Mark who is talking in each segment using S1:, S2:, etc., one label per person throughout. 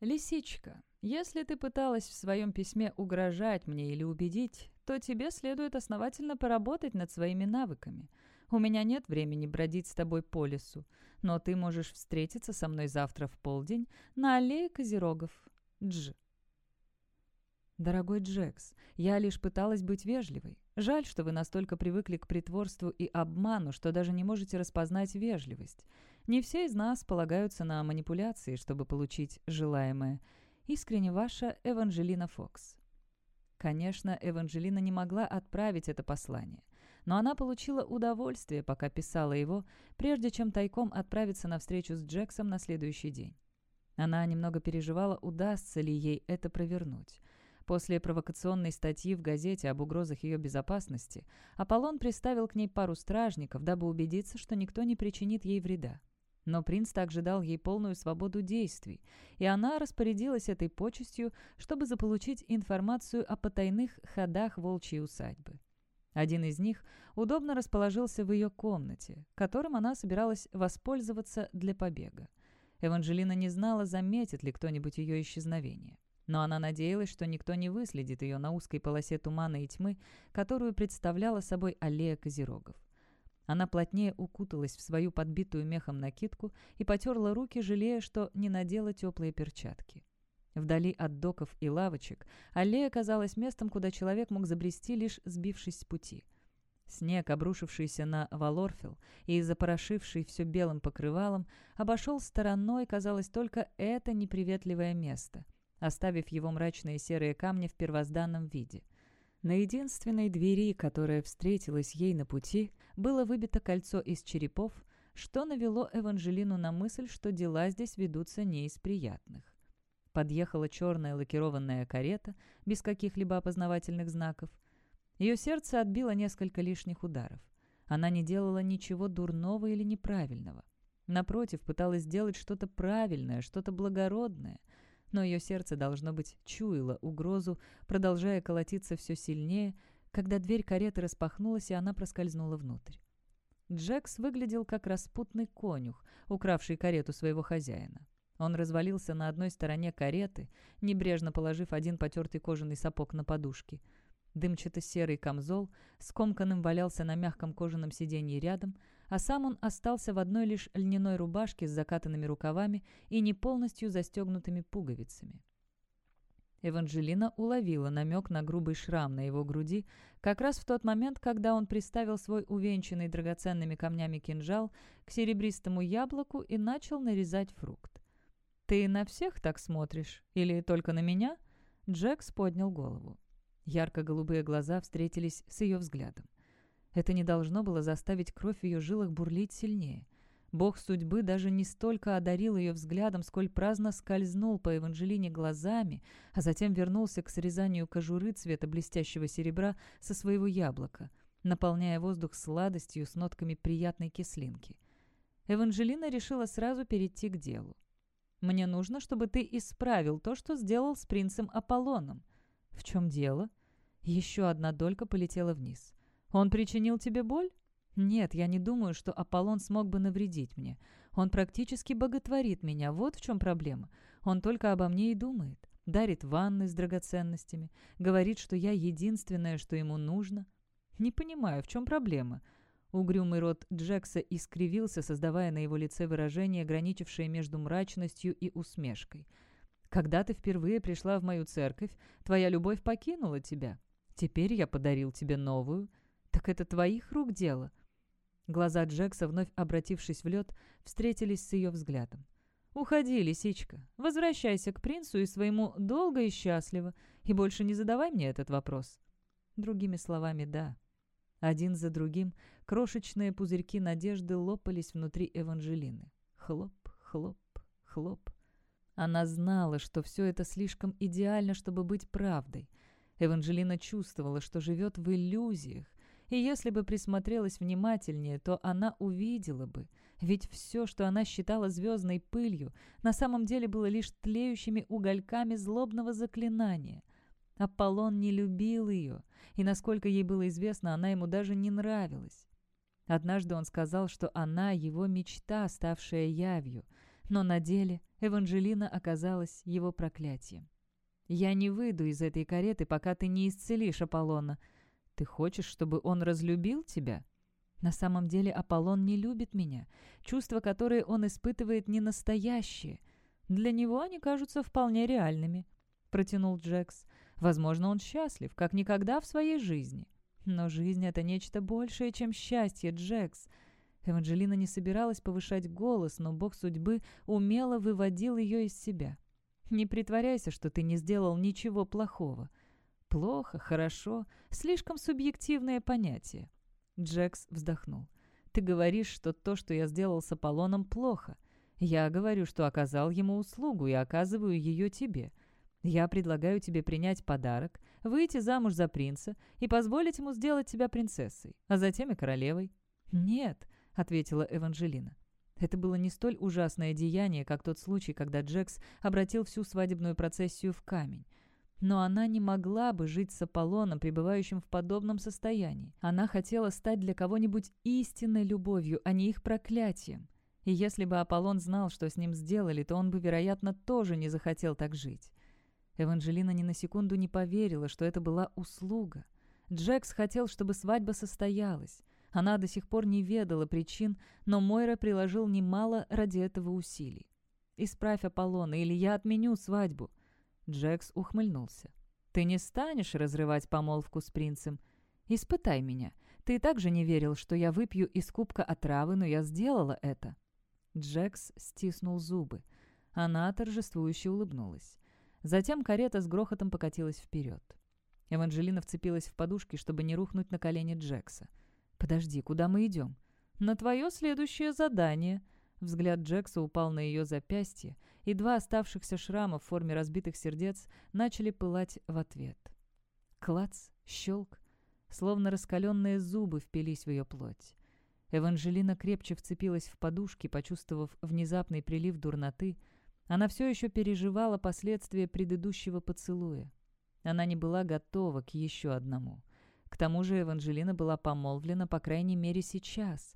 S1: «Лисичка, если ты пыталась в своем письме угрожать мне или убедить, то тебе следует основательно поработать над своими навыками. У меня нет времени бродить с тобой по лесу, но ты можешь встретиться со мной завтра в полдень на аллее Козерогов. Дж. «Дорогой Джекс, я лишь пыталась быть вежливой. Жаль, что вы настолько привыкли к притворству и обману, что даже не можете распознать вежливость. Не все из нас полагаются на манипуляции, чтобы получить желаемое. Искренне ваша Эванжелина Фокс». Конечно, Эванжелина не могла отправить это послание, но она получила удовольствие, пока писала его, прежде чем тайком отправиться на встречу с Джексом на следующий день. Она немного переживала, удастся ли ей это провернуть. После провокационной статьи в газете об угрозах ее безопасности Аполлон приставил к ней пару стражников, дабы убедиться, что никто не причинит ей вреда. Но принц также дал ей полную свободу действий, и она распорядилась этой почестью, чтобы заполучить информацию о потайных ходах волчьей усадьбы. Один из них удобно расположился в ее комнате, которым она собиралась воспользоваться для побега. Эванжелина не знала, заметит ли кто-нибудь ее исчезновение но она надеялась, что никто не выследит ее на узкой полосе тумана и тьмы, которую представляла собой аллея козерогов. Она плотнее укуталась в свою подбитую мехом накидку и потерла руки, жалея, что не надела теплые перчатки. Вдали от доков и лавочек аллея казалась местом, куда человек мог забрести, лишь сбившись с пути. Снег, обрушившийся на Валорфил и запорошивший все белым покрывалом, обошел стороной, казалось, только это неприветливое место — оставив его мрачные серые камни в первозданном виде. На единственной двери, которая встретилась ей на пути, было выбито кольцо из черепов, что навело Эванжелину на мысль, что дела здесь ведутся не из приятных. Подъехала черная лакированная карета, без каких-либо опознавательных знаков. Ее сердце отбило несколько лишних ударов. Она не делала ничего дурного или неправильного. Напротив, пыталась сделать что-то правильное, что-то благородное — но ее сердце, должно быть, чуяло угрозу, продолжая колотиться все сильнее, когда дверь кареты распахнулась, и она проскользнула внутрь. Джекс выглядел как распутный конюх, укравший карету своего хозяина. Он развалился на одной стороне кареты, небрежно положив один потертый кожаный сапог на подушке. Дымчато-серый камзол скомканным валялся на мягком кожаном сиденье рядом, а сам он остался в одной лишь льняной рубашке с закатанными рукавами и не полностью застегнутыми пуговицами. Эванжелина уловила намек на грубый шрам на его груди как раз в тот момент, когда он приставил свой увенчанный драгоценными камнями кинжал к серебристому яблоку и начал нарезать фрукт. «Ты на всех так смотришь? Или только на меня?» Джекс поднял голову. Ярко-голубые глаза встретились с ее взглядом. Это не должно было заставить кровь в ее жилах бурлить сильнее. Бог судьбы даже не столько одарил ее взглядом, сколь праздно скользнул по Евангелине глазами, а затем вернулся к срезанию кожуры цвета блестящего серебра со своего яблока, наполняя воздух сладостью с нотками приятной кислинки. Эванжелина решила сразу перейти к делу. «Мне нужно, чтобы ты исправил то, что сделал с принцем Аполлоном». «В чем дело?» Еще одна долька полетела вниз. Он причинил тебе боль? Нет, я не думаю, что Аполлон смог бы навредить мне. Он практически боготворит меня, вот в чем проблема. Он только обо мне и думает. Дарит ванны с драгоценностями, говорит, что я единственное, что ему нужно. Не понимаю, в чем проблема?» Угрюмый рот Джекса искривился, создавая на его лице выражение, граничившее между мрачностью и усмешкой. «Когда ты впервые пришла в мою церковь, твоя любовь покинула тебя. Теперь я подарил тебе новую. «Так это твоих рук дело?» Глаза Джекса, вновь обратившись в лед, встретились с ее взглядом. «Уходи, лисичка. Возвращайся к принцу и своему долго и счастливо, и больше не задавай мне этот вопрос». Другими словами, да. Один за другим крошечные пузырьки надежды лопались внутри Эванжелины. Хлоп, хлоп, хлоп. Она знала, что все это слишком идеально, чтобы быть правдой. Эванжелина чувствовала, что живет в иллюзиях, и если бы присмотрелась внимательнее, то она увидела бы. Ведь все, что она считала звездной пылью, на самом деле было лишь тлеющими угольками злобного заклинания. Аполлон не любил ее, и, насколько ей было известно, она ему даже не нравилась. Однажды он сказал, что она его мечта, ставшая явью, но на деле Эванжелина оказалась его проклятием. «Я не выйду из этой кареты, пока ты не исцелишь Аполлона. Ты хочешь, чтобы он разлюбил тебя?» На самом деле Аполлон не любит меня. Чувства, которые он испытывает, не настоящие. Для него они кажутся вполне реальными», — протянул Джекс. «Возможно, он счастлив, как никогда в своей жизни. Но жизнь — это нечто большее, чем счастье, Джекс». Эванжелина не собиралась повышать голос, но бог судьбы умело выводил ее из себя. «Не притворяйся, что ты не сделал ничего плохого. Плохо, хорошо — слишком субъективное понятие. Джекс вздохнул. «Ты говоришь, что то, что я сделал с Аполлоном, плохо. Я говорю, что оказал ему услугу и оказываю ее тебе. Я предлагаю тебе принять подарок, выйти замуж за принца и позволить ему сделать тебя принцессой, а затем и королевой». «Нет», — ответила Эванжелина. Это было не столь ужасное деяние, как тот случай, когда Джекс обратил всю свадебную процессию в камень. Но она не могла бы жить с Аполлоном, пребывающим в подобном состоянии. Она хотела стать для кого-нибудь истинной любовью, а не их проклятием. И если бы Аполлон знал, что с ним сделали, то он бы, вероятно, тоже не захотел так жить. Эванжелина ни на секунду не поверила, что это была услуга. Джекс хотел, чтобы свадьба состоялась. Она до сих пор не ведала причин, но Мойра приложил немало ради этого усилий. «Исправь Аполлона, или я отменю свадьбу», Джекс ухмыльнулся. «Ты не станешь разрывать помолвку с принцем? Испытай меня. Ты также не верил, что я выпью из кубка отравы, но я сделала это». Джекс стиснул зубы. Она торжествующе улыбнулась. Затем карета с грохотом покатилась вперед. Эванжелина вцепилась в подушки, чтобы не рухнуть на колени Джекса. «Подожди, куда мы идем?» «На твое следующее задание», Взгляд Джекса упал на ее запястье, и два оставшихся шрама в форме разбитых сердец начали пылать в ответ. Клац, щелк, словно раскаленные зубы впились в ее плоть. Эванжелина крепче вцепилась в подушки, почувствовав внезапный прилив дурноты. Она все еще переживала последствия предыдущего поцелуя. Она не была готова к еще одному. К тому же Эванжелина была помолвлена, по крайней мере, сейчас.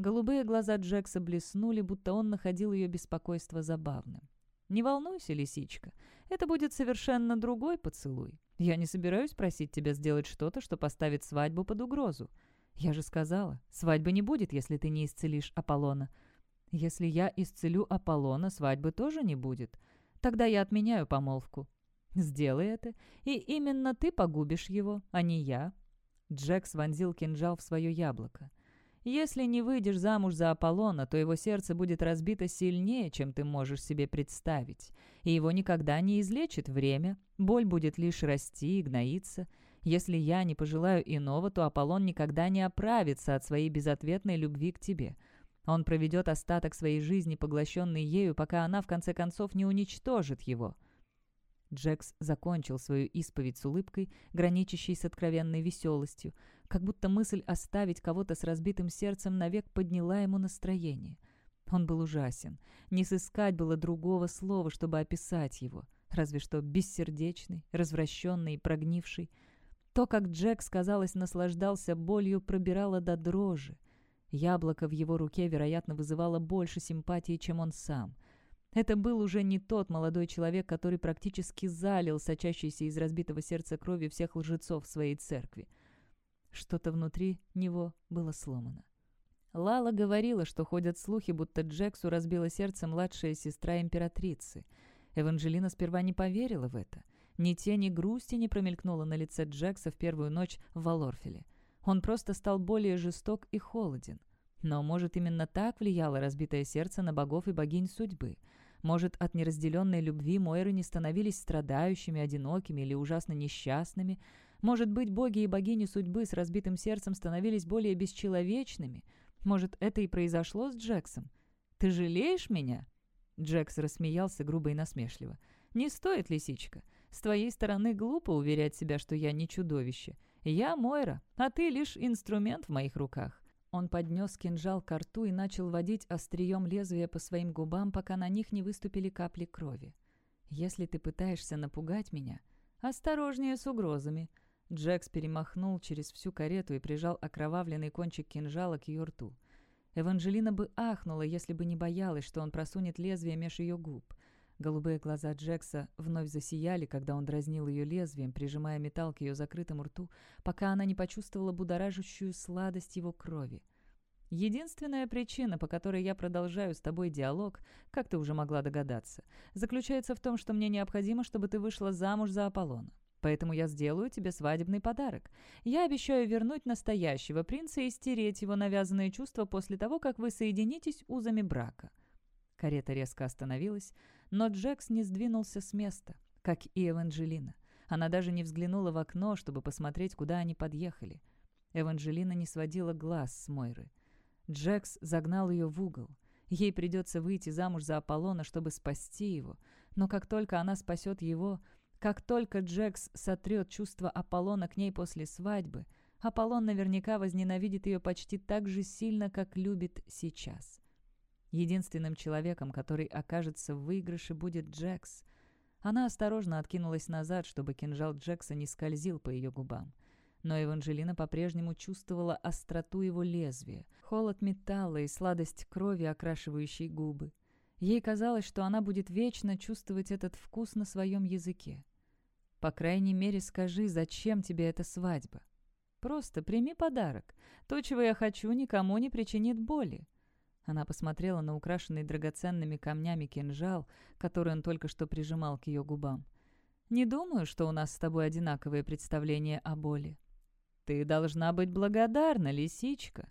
S1: Голубые глаза Джекса блеснули, будто он находил ее беспокойство забавным. «Не волнуйся, лисичка, это будет совершенно другой поцелуй. Я не собираюсь просить тебя сделать что-то, что поставит свадьбу под угрозу. Я же сказала, свадьбы не будет, если ты не исцелишь Аполлона. Если я исцелю Аполлона, свадьбы тоже не будет. Тогда я отменяю помолвку. Сделай это, и именно ты погубишь его, а не я». Джекс вонзил кинжал в свое яблоко. Если не выйдешь замуж за Аполлона, то его сердце будет разбито сильнее, чем ты можешь себе представить, и его никогда не излечит время, боль будет лишь расти и гноиться. Если я не пожелаю иного, то Аполлон никогда не оправится от своей безответной любви к тебе. Он проведет остаток своей жизни, поглощенный ею, пока она, в конце концов, не уничтожит его». Джекс закончил свою исповедь с улыбкой, граничащей с откровенной веселостью, как будто мысль оставить кого-то с разбитым сердцем навек подняла ему настроение. Он был ужасен. Не сыскать было другого слова, чтобы описать его. Разве что бессердечный, развращенный и прогнивший. То, как Джек, казалось, наслаждался болью, пробирало до дрожи. Яблоко в его руке, вероятно, вызывало больше симпатии, чем он сам. Это был уже не тот молодой человек, который практически залил сочащийся из разбитого сердца крови всех лжецов своей церкви. Что-то внутри него было сломано. Лала говорила, что ходят слухи, будто Джексу разбила сердце младшая сестра императрицы. Эванжелина сперва не поверила в это. Ни тени грусти не промелькнуло на лице Джекса в первую ночь в Валорфеле. Он просто стал более жесток и холоден. Но, может, именно так влияло разбитое сердце на богов и богинь судьбы. Может, от неразделенной любви Мойры не становились страдающими, одинокими или ужасно несчастными, может быть, боги и богини судьбы с разбитым сердцем становились более бесчеловечными? Может, это и произошло с Джексом? Ты жалеешь меня?» Джекс рассмеялся грубо и насмешливо. «Не стоит, лисичка. С твоей стороны глупо уверять себя, что я не чудовище. Я Мойра, а ты лишь инструмент в моих руках». Он поднес кинжал к рту и начал водить острием лезвия по своим губам, пока на них не выступили капли крови. «Если ты пытаешься напугать меня, осторожнее с угрозами», Джекс перемахнул через всю карету и прижал окровавленный кончик кинжала к ее рту. Эванжелина бы ахнула, если бы не боялась, что он просунет лезвие меж ее губ. Голубые глаза Джекса вновь засияли, когда он дразнил ее лезвием, прижимая металл к ее закрытому рту, пока она не почувствовала будоражащую сладость его крови. Единственная причина, по которой я продолжаю с тобой диалог, как ты уже могла догадаться, заключается в том, что мне необходимо, чтобы ты вышла замуж за Аполлона. Поэтому я сделаю тебе свадебный подарок. Я обещаю вернуть настоящего принца и стереть его навязанные чувства после того, как вы соединитесь узами брака». Карета резко остановилась, но Джекс не сдвинулся с места, как и Эванжелина. Она даже не взглянула в окно, чтобы посмотреть, куда они подъехали. Эванжелина не сводила глаз с Мойры. Джекс загнал ее в угол. Ей придется выйти замуж за Аполлона, чтобы спасти его. Но как только она спасет его, как только Джекс сотрет чувство Аполлона к ней после свадьбы, Аполлон наверняка возненавидит ее почти так же сильно, как любит сейчас. Единственным человеком, который окажется в выигрыше, будет Джекс. Она осторожно откинулась назад, чтобы кинжал Джекса не скользил по ее губам. Но Эванжелина по-прежнему чувствовала остроту его лезвия, холод металла и сладость крови, окрашивающей губы. Ей казалось, что она будет вечно чувствовать этот вкус на своем языке. «По крайней мере, скажи, зачем тебе эта свадьба? Просто прими подарок. То, чего я хочу, никому не причинит боли». Она посмотрела на украшенный драгоценными камнями кинжал, который он только что прижимал к ее губам. «Не думаю, что у нас с тобой одинаковые представления о боли. «Ты должна быть благодарна, лисичка!»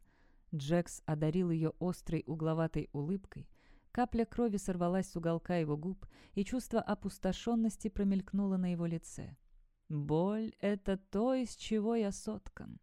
S1: Джекс одарил ее острой угловатой улыбкой. Капля крови сорвалась с уголка его губ, и чувство опустошенности промелькнуло на его лице. «Боль — это то, из чего я соткан».